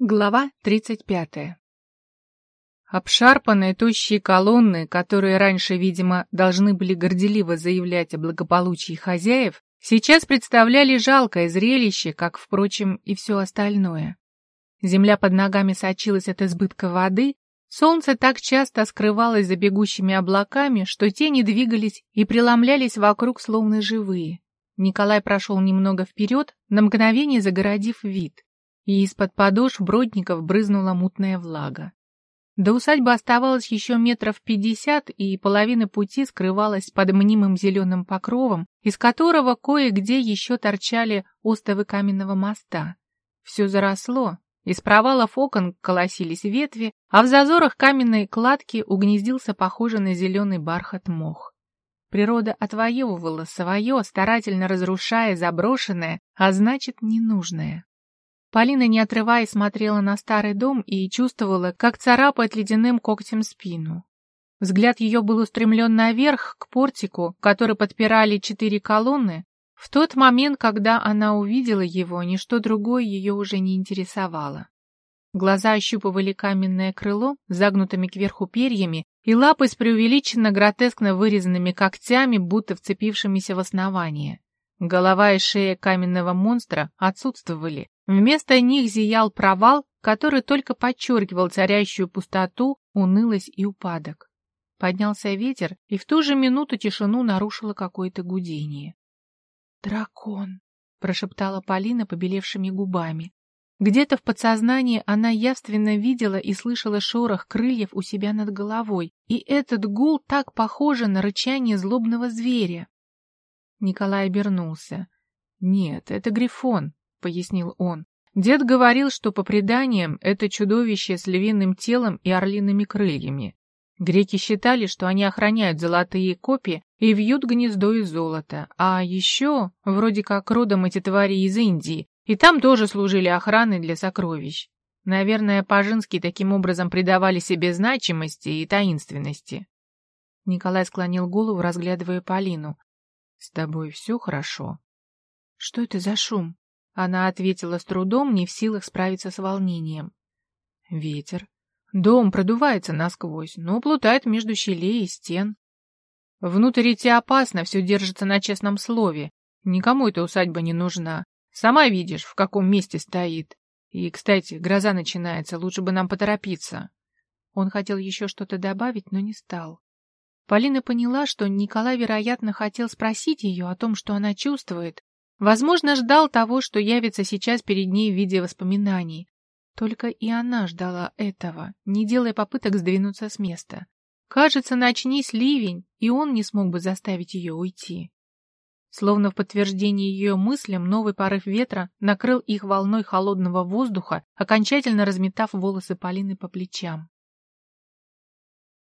Глава 35. Обшарпанные тощие колонны, которые раньше, видимо, должны были горделиво заявлять о благополучии хозяев, сейчас представляли жалкое зрелище, как, впрочем, и все остальное. Земля под ногами сочилась от избытка воды, солнце так часто скрывалось за бегущими облаками, что тени двигались и преломлялись вокруг, словно живые. Николай прошел немного вперед, на мгновение загородив вид и из-под подошв бродников брызнула мутная влага. До усадьбы оставалось еще метров пятьдесят, и половина пути скрывалась под мнимым зеленым покровом, из которого кое-где еще торчали остовы каменного моста. Все заросло, из провалов окон колосились ветви, а в зазорах каменной кладки угнездился похожий на зеленый бархат мох. Природа отвоевывала свое, старательно разрушая заброшенное, а значит ненужное. Полина, не отрываясь, смотрела на старый дом и чувствовала, как царапает ледяным когтем спину. Взгляд ее был устремлен наверх, к портику, который подпирали четыре колонны. В тот момент, когда она увидела его, ничто другое ее уже не интересовало. Глаза ощупывали каменное крыло, загнутыми кверху перьями, и лапы с преувеличенно гротескно вырезанными когтями, будто вцепившимися в основание. Голова и шея каменного монстра отсутствовали, Вместо них зиял провал, который только подчеркивал царящую пустоту, унылость и упадок. Поднялся ветер, и в ту же минуту тишину нарушило какое-то гудение. «Дракон!» — прошептала Полина побелевшими губами. Где-то в подсознании она явственно видела и слышала шорох крыльев у себя над головой, и этот гул так похож на рычание злобного зверя. Николай обернулся. «Нет, это Грифон», — пояснил он. Дед говорил, что по преданиям это чудовище с львиным телом и орлиными крыльями. Греки считали, что они охраняют золотые копии и вьют гнездо из золота, а еще, вроде как родом эти твари из Индии, и там тоже служили охраной для сокровищ. Наверное, по-женски таким образом придавали себе значимости и таинственности. Николай склонил голову, разглядывая Полину. — С тобой все хорошо? — Что это за шум? Она ответила с трудом, не в силах справиться с волнением. Ветер. Дом продувается насквозь, но плутает между щелей и стен. Внутрь идти опасно, все держится на честном слове. Никому эта усадьба не нужна. Сама видишь, в каком месте стоит. И, кстати, гроза начинается, лучше бы нам поторопиться. Он хотел еще что-то добавить, но не стал. Полина поняла, что Николай, вероятно, хотел спросить ее о том, что она чувствует, Возможно, ждал того, что явится сейчас перед ней в виде воспоминаний. Только и она ждала этого, не делая попыток сдвинуться с места. Кажется, начнись ливень, и он не смог бы заставить ее уйти. Словно в подтверждение ее мыслям, новый порыв ветра накрыл их волной холодного воздуха, окончательно разметав волосы Полины по плечам.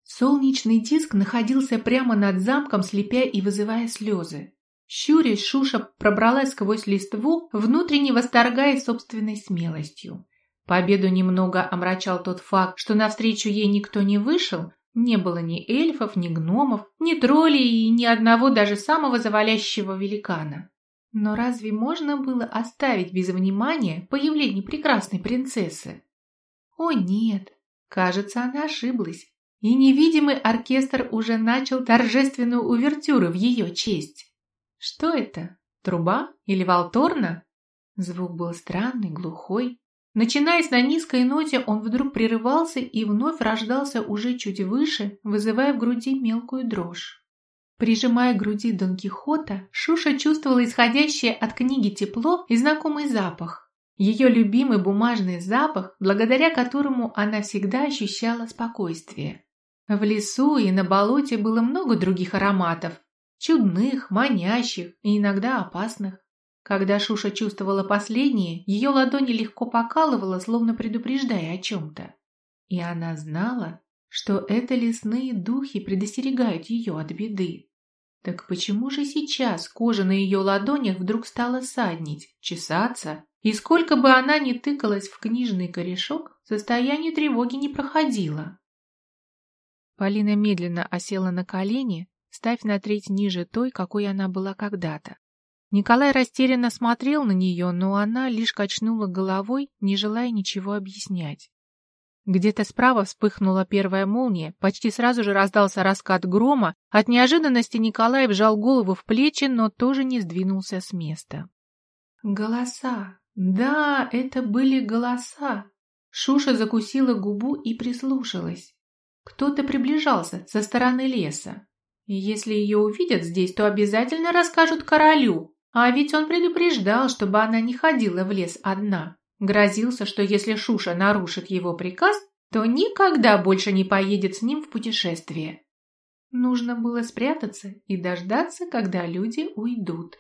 Солнечный диск находился прямо над замком, слепя и вызывая слезы. Щурясь, Шуша пробралась сквозь листву, внутренне восторгаясь собственной смелостью. Победу немного омрачал тот факт, что навстречу ей никто не вышел, не было ни эльфов, ни гномов, ни троллей и ни одного даже самого завалящего великана. Но разве можно было оставить без внимания появление прекрасной принцессы? О нет, кажется, она ошиблась, и невидимый оркестр уже начал торжественную увертюру в ее честь. Что это? Труба или валторна? Звук был странный, глухой. Начинаясь на низкой ноте, он вдруг прерывался и вновь рождался уже чуть выше, вызывая в груди мелкую дрожь. Прижимая к груди Дон Кихота, Шуша чувствовала исходящее от книги тепло и знакомый запах. Ее любимый бумажный запах, благодаря которому она всегда ощущала спокойствие. В лесу и на болоте было много других ароматов, Чудных, манящих и иногда опасных. Когда Шуша чувствовала последнее, ее ладони легко покалывало, словно предупреждая о чем-то. И она знала, что это лесные духи предостерегают ее от беды. Так почему же сейчас кожа на ее ладонях вдруг стала саднить, чесаться, и сколько бы она ни тыкалась в книжный корешок, состояние тревоги не проходило? Полина медленно осела на колени, ставь на треть ниже той, какой она была когда-то. Николай растерянно смотрел на нее, но она лишь качнула головой, не желая ничего объяснять. Где-то справа вспыхнула первая молния, почти сразу же раздался раскат грома. От неожиданности Николай вжал голову в плечи, но тоже не сдвинулся с места. Голоса. Да, это были голоса. Шуша закусила губу и прислушалась. Кто-то приближался со стороны леса. Если ее увидят здесь, то обязательно расскажут королю. А ведь он предупреждал, чтобы она не ходила в лес одна. Грозился, что если Шуша нарушит его приказ, то никогда больше не поедет с ним в путешествие. Нужно было спрятаться и дождаться, когда люди уйдут.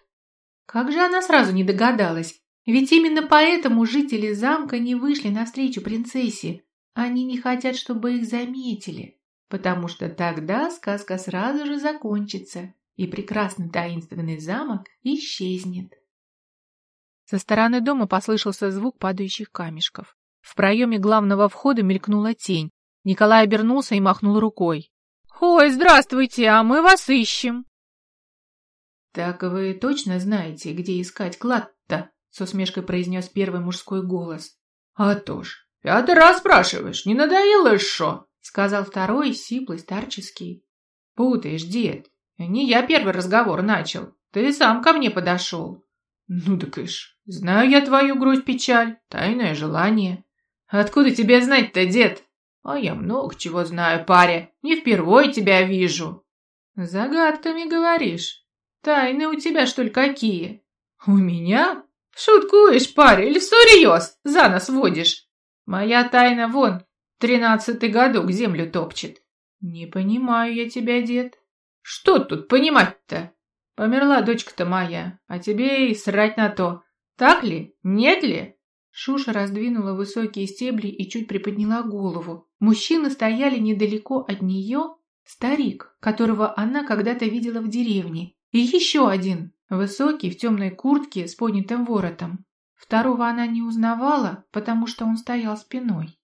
Как же она сразу не догадалась? Ведь именно поэтому жители замка не вышли навстречу принцессе. Они не хотят, чтобы их заметили, потому что тогда сказка сразу же закончится, и прекрасный таинственный замок исчезнет. Со стороны дома послышался звук падающих камешков. В проеме главного входа мелькнула тень. Николай обернулся и махнул рукой. «Ой, здравствуйте, а мы вас ищем!» «Так вы точно знаете, где искать клад-то?» с усмешкой произнес первый мужской голос. «А то ж, пятый раз спрашиваешь, не надоело шо?» Сказал второй, сиплый, старческий. «Путаешь, дед, не я первый разговор начал, ты сам ко мне подошел». «Ну так ишь, знаю я твою грусть-печаль, тайное желание». «Откуда тебе знать-то, дед?» «А я много чего знаю, паря, не впервой тебя вижу». «Загадками говоришь. Тайны у тебя, что ли, какие?» «У меня? Шуткуешь, паря, или всерьез за нас водишь? Моя тайна вон, тринадцатый годок землю топчет». «Не понимаю я тебя, дед». «Что тут понимать-то?» Померла дочка-то моя, а тебе и срать на то. Так ли? Нет ли?» Шуша раздвинула высокие стебли и чуть приподняла голову. Мужчины стояли недалеко от нее. Старик, которого она когда-то видела в деревне. И еще один, высокий, в темной куртке с поднятым воротом. Второго она не узнавала, потому что он стоял спиной.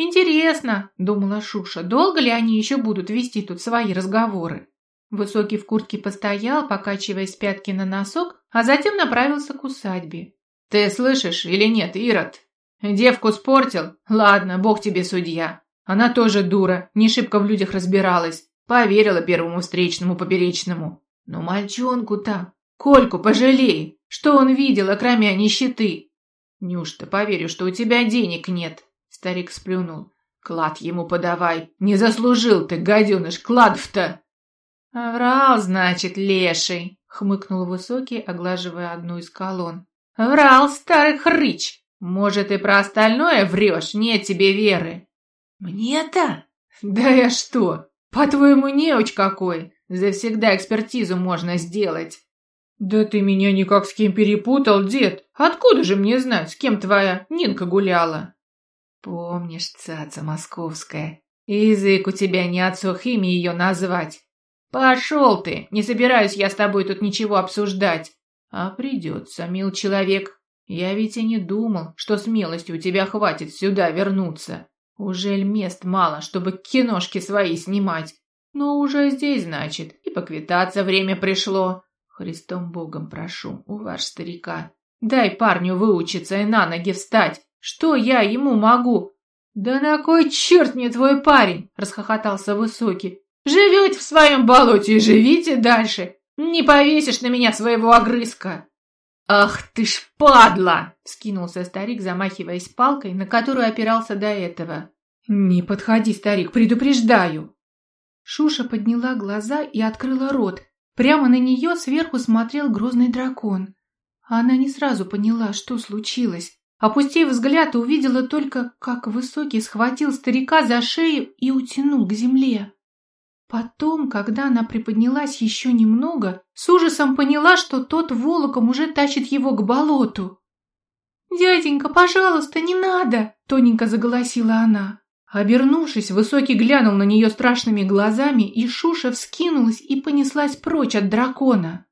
«Интересно», — думала Шуша, — «долго ли они еще будут вести тут свои разговоры?» Высокий в куртке постоял, покачиваясь пятки на носок, а затем направился к усадьбе. «Ты слышишь или нет, Ирод? Девку спортил? Ладно, бог тебе судья. Она тоже дура, не шибко в людях разбиралась. Поверила первому встречному поперечному. Но мальчонку-то, Кольку пожалей, что он видел, кроме нищеты. Неужто поверю, что у тебя денег нет?» Старик сплюнул. «Клад ему подавай, не заслужил ты, гаденыш, кладов-то!» «Врал, значит, леший», — хмыкнул Высокий, оглаживая одну из колонн. «Врал, старый хрыч! Может, и про остальное врешь? Нет тебе веры!» «Мне-то? Да я что? По-твоему, неуч какой? Завсегда экспертизу можно сделать!» «Да ты меня никак с кем перепутал, дед! Откуда же мне знать, с кем твоя Нинка гуляла?» «Помнишь, цаца московская, язык у тебя не отсох имя ее назвать. «Пошел ты! Не собираюсь я с тобой тут ничего обсуждать!» «А придется, мил человек. Я ведь и не думал, что смелости у тебя хватит сюда вернуться. Ужель мест мало, чтобы киношки свои снимать? Но уже здесь, значит, и поквитаться время пришло. Христом Богом прошу, у ваш старика. Дай парню выучиться и на ноги встать. Что я ему могу?» «Да на кой черт мне твой парень?» – расхохотался Высокий. Живете в своем болоте и живите дальше. Не повесишь на меня своего огрызка. Ах ты ж падла! Скинулся старик, замахиваясь палкой, на которую опирался до этого. Не подходи, старик, предупреждаю. Шуша подняла глаза и открыла рот. Прямо на нее сверху смотрел грозный дракон. Она не сразу поняла, что случилось. Опустив взгляд, увидела только, как Высокий схватил старика за шею и утянул к земле. Потом, когда она приподнялась еще немного, с ужасом поняла, что тот волоком уже тащит его к болоту. «Дяденька, пожалуйста, не надо!» – тоненько заголосила она. Обернувшись, Высокий глянул на нее страшными глазами, и Шуша вскинулась и понеслась прочь от дракона.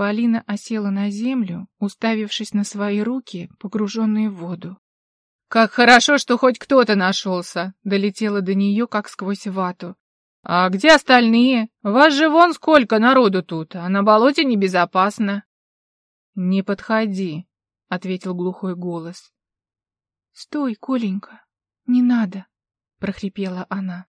Полина осела на землю, уставившись на свои руки, погруженные в воду. «Как хорошо, что хоть кто-то нашелся!» – долетело до нее, как сквозь вату. «А где остальные? Вас же вон сколько народу тут, а на болоте небезопасно». «Не подходи», — ответил глухой голос. «Стой, Коленька, не надо», — прохрипела она.